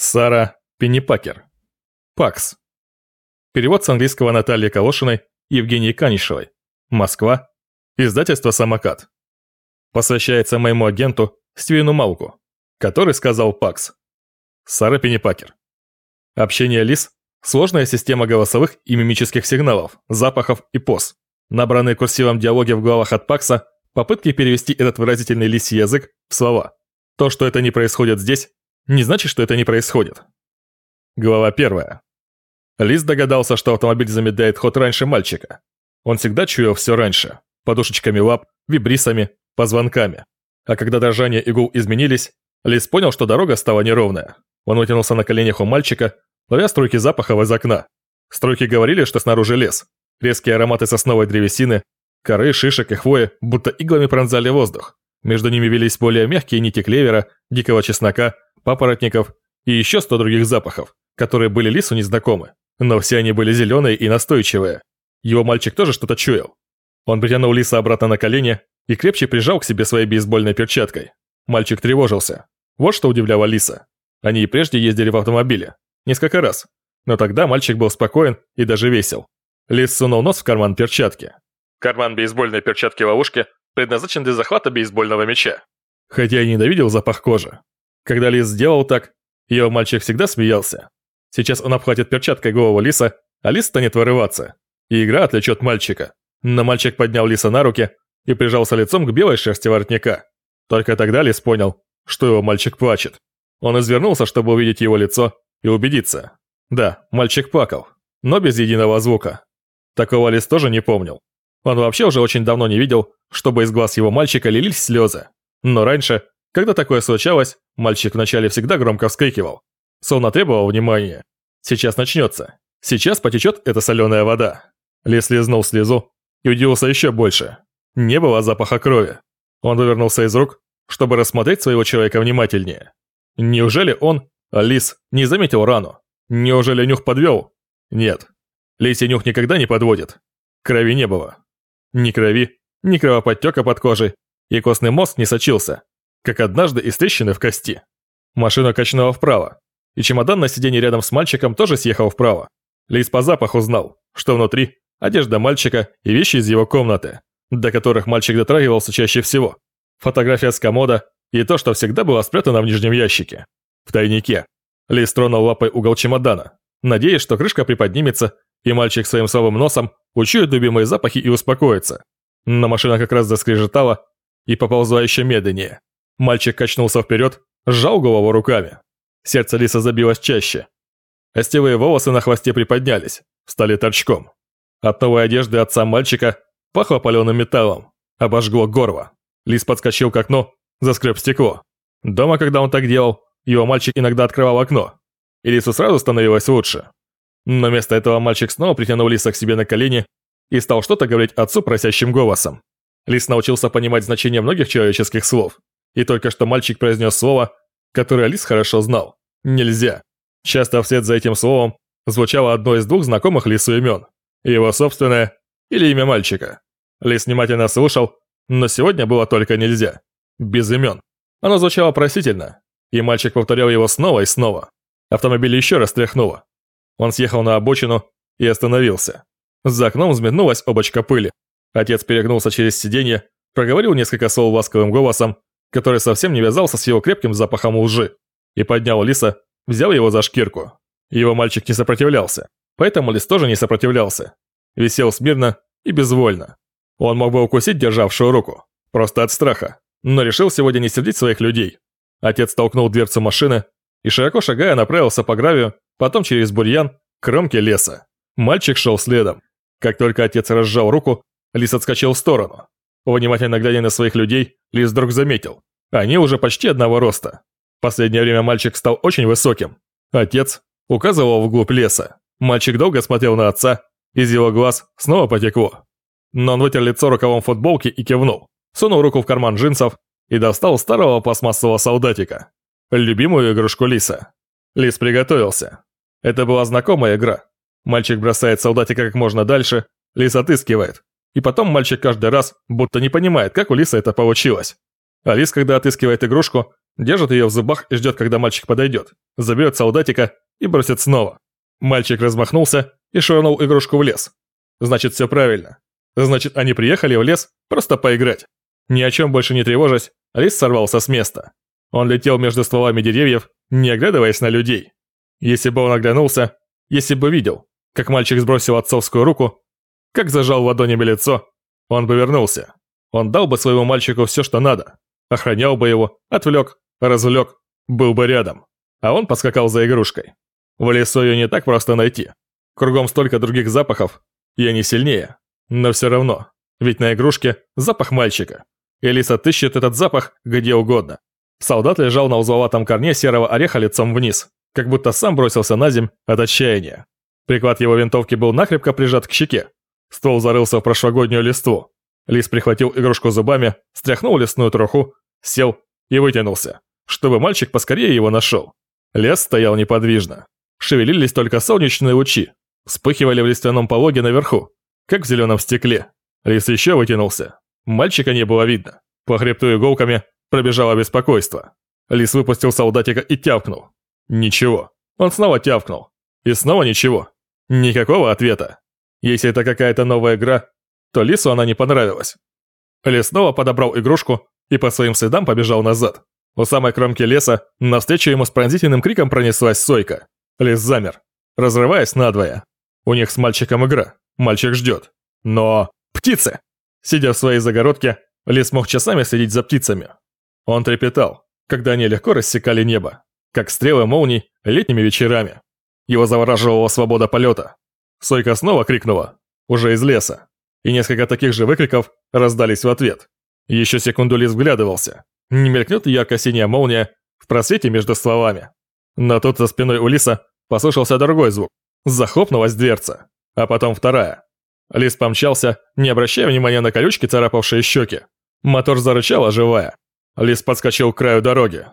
Сара Пеннипакер. Пакс. Перевод с английского Натальи Калошиной и Евгении Канишевой. Москва. Издательство «Самокат». Посвящается моему агенту Стивену Малку, который сказал Пакс. Сара Пеннипакер. Общение лис – сложная система голосовых и мимических сигналов, запахов и поз. Набранные курсивом диалоги в главах от Пакса – попытки перевести этот выразительный лисий язык в слова. То, что это не происходит здесь, не значит, что это не происходит. Глава первая. Лис догадался, что автомобиль замедляет ход раньше мальчика. Он всегда чуял все раньше. Подушечками лап, вибрисами, позвонками. А когда дрожание игл изменились, Лис понял, что дорога стала неровная. Он вытянулся на коленях у мальчика, ловя струйки запахов из окна. Струйки говорили, что снаружи лес. Резкие ароматы сосновой древесины, коры, шишек и хвои будто иглами пронзали воздух. Между ними велись более мягкие нити клевера, дикого чеснока папоротников и еще сто других запахов, которые были лису незнакомы. Но все они были зеленые и настойчивые. Его мальчик тоже что-то чуял. Он притянул лиса обратно на колени и крепче прижал к себе своей бейсбольной перчаткой. Мальчик тревожился. Вот что удивляло лиса. Они и прежде ездили в автомобиле. Несколько раз. Но тогда мальчик был спокоен и даже весел. Лис сунул нос в карман перчатки. Карман бейсбольной перчатки-ловушки предназначен для захвата бейсбольного мяча. Хотя и ненавидел запах кожи. Когда Лис сделал так, его мальчик всегда смеялся. Сейчас он обхватит перчаткой голову Лиса, а Лис станет вырываться. И игра отвлечет мальчика. Но мальчик поднял Лиса на руки и прижался лицом к белой шерсти воротника. Только тогда Лис понял, что его мальчик плачет. Он извернулся, чтобы увидеть его лицо и убедиться. Да, мальчик плакал, но без единого звука. Такого Лис тоже не помнил. Он вообще уже очень давно не видел, чтобы из глаз его мальчика лились слезы. Но раньше когда такое случалось, мальчик вначале всегда громко вскрикивал. Словно требовал внимания. Сейчас начнется. Сейчас потечет эта соленая вода. Лес лизнул слезу и удивился еще больше. Не было запаха крови. Он вывернулся из рук, чтобы рассмотреть своего человека внимательнее. Неужели он, Лис, не заметил рану? Неужели нюх подвел? Нет. Лисий нюх никогда не подводит. Крови не было. Ни крови, ни кровоподтека под кожей, и костный мозг не сочился, как однажды из трещины в кости. Машина качнула вправо, и чемодан на сиденье рядом с мальчиком тоже съехал вправо. Лис по запаху знал, что внутри одежда мальчика и вещи из его комнаты, до которых мальчик дотрагивался чаще всего. Фотография с комода и то, что всегда было спрятано в нижнем ящике. В тайнике. Лис тронул лапой угол чемодана, надеясь, что крышка приподнимется, и мальчик своим слабым носом учует любимые запахи и успокоится. Но машина как раз заскрежетала и поползла еще медленнее. Мальчик качнулся вперед, сжал голову руками. Сердце лиса забилось чаще. Костевые волосы на хвосте приподнялись, стали торчком. От новой одежды отца мальчика пахло паленым металлом, обожгло горло. Лис подскочил к окну, заскреб стекло. Дома, когда он так делал, его мальчик иногда открывал окно, и лису сразу становилось лучше. Но вместо этого мальчик снова притянул лиса к себе на колени и стал что-то говорить отцу просящим голосом. Лис научился понимать значение многих человеческих слов. И только что мальчик произнес слово, которое Алис хорошо знал. «Нельзя». Часто вслед за этим словом звучало одно из двух знакомых Лису имен. Его собственное или имя мальчика. Лис внимательно слушал, но сегодня было только «нельзя». Без имен. Оно звучало просительно, и мальчик повторял его снова и снова. Автомобиль еще раз тряхнуло. Он съехал на обочину и остановился. За окном взметнулась облачко пыли. Отец перегнулся через сиденье, проговорил несколько слов ласковым голосом который совсем не вязался с его крепким запахом лжи, и поднял Лиса, взял его за шкирку. Его мальчик не сопротивлялся, поэтому Лис тоже не сопротивлялся. Висел смирно и безвольно. Он мог бы укусить державшую руку, просто от страха, но решил сегодня не сердить своих людей. Отец толкнул дверцу машины и, широко шагая, направился по гравию, потом через бурьян, к кромке леса. Мальчик шел следом. Как только отец разжал руку, Лис отскочил в сторону. Внимательно глядя на своих людей, Лис вдруг заметил. Они уже почти одного роста. В последнее время мальчик стал очень высоким. Отец указывал вглубь леса. Мальчик долго смотрел на отца, из его глаз снова потекло. Но он вытер лицо рукавом футболки и кивнул. Сунул руку в карман джинсов и достал старого пластмассового солдатика. Любимую игрушку Лиса. Лис приготовился. Это была знакомая игра. Мальчик бросает солдатика как можно дальше, Лис отыскивает. И потом мальчик каждый раз будто не понимает, как у Лиса это получилось. А Лис, когда отыскивает игрушку, Держит ее в зубах и ждет, когда мальчик подойдет. Заберет солдатика и бросит снова. Мальчик размахнулся и швырнул игрушку в лес. Значит, все правильно. Значит, они приехали в лес просто поиграть. Ни о чем больше не тревожась, лис сорвался с места. Он летел между стволами деревьев, не оглядываясь на людей. Если бы он оглянулся, если бы видел, как мальчик сбросил отцовскую руку, как зажал ладонями лицо, он бы вернулся. Он дал бы своему мальчику все, что надо. Охранял бы его, отвлек, развлек, был бы рядом. А он поскакал за игрушкой. В лесу ее не так просто найти. Кругом столько других запахов, и они сильнее. Но все равно, ведь на игрушке запах мальчика. Элиса отыщет этот запах где угодно. Солдат лежал на узловатом корне серого ореха лицом вниз, как будто сам бросился на земь от отчаяния. Приклад его винтовки был накрепко прижат к щеке. Ствол зарылся в прошлогоднюю листву. Лис прихватил игрушку зубами, стряхнул лесную труху, сел и вытянулся, чтобы мальчик поскорее его нашел. Лес стоял неподвижно. Шевелились только солнечные лучи, вспыхивали в лиственном пологе наверху, как в зеленом стекле. Лис еще вытянулся. Мальчика не было видно. По хребту иголками пробежало беспокойство. Лис выпустил солдатика и тявкнул. Ничего. Он снова тявкнул. И снова ничего. Никакого ответа. Если это какая-то новая игра, то Лису она не понравилась. Лис снова подобрал игрушку и по своим следам побежал назад. У самой кромки леса навстречу ему с пронзительным криком пронеслась сойка. Лис замер, разрываясь надвое. У них с мальчиком игра. Мальчик ждет. Но... Птицы! Сидя в своей загородке, Лис мог часами следить за птицами. Он трепетал, когда они легко рассекали небо, как стрелы молний летними вечерами. Его завораживала свобода полета. Сойка снова крикнула, уже из леса, и несколько таких же выкриков раздались в ответ. Еще секунду Лис вглядывался, не мелькнет ярко-синяя молния в просвете между словами. Но тут за спиной у Лиса послышался другой звук. Захлопнулась дверца, а потом вторая. Лис помчался, не обращая внимания на колючки, царапавшие щеки. Мотор зарычал, оживая. Лис подскочил к краю дороги.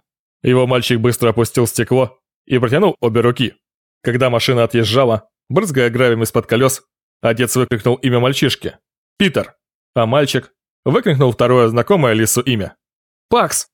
Его мальчик быстро опустил стекло и протянул обе руки. Когда машина отъезжала, брызгая гравием из-под колес, отец выкрикнул имя мальчишки. «Питер!» А мальчик выкрикнул второе знакомое Лису имя. «Пакс!»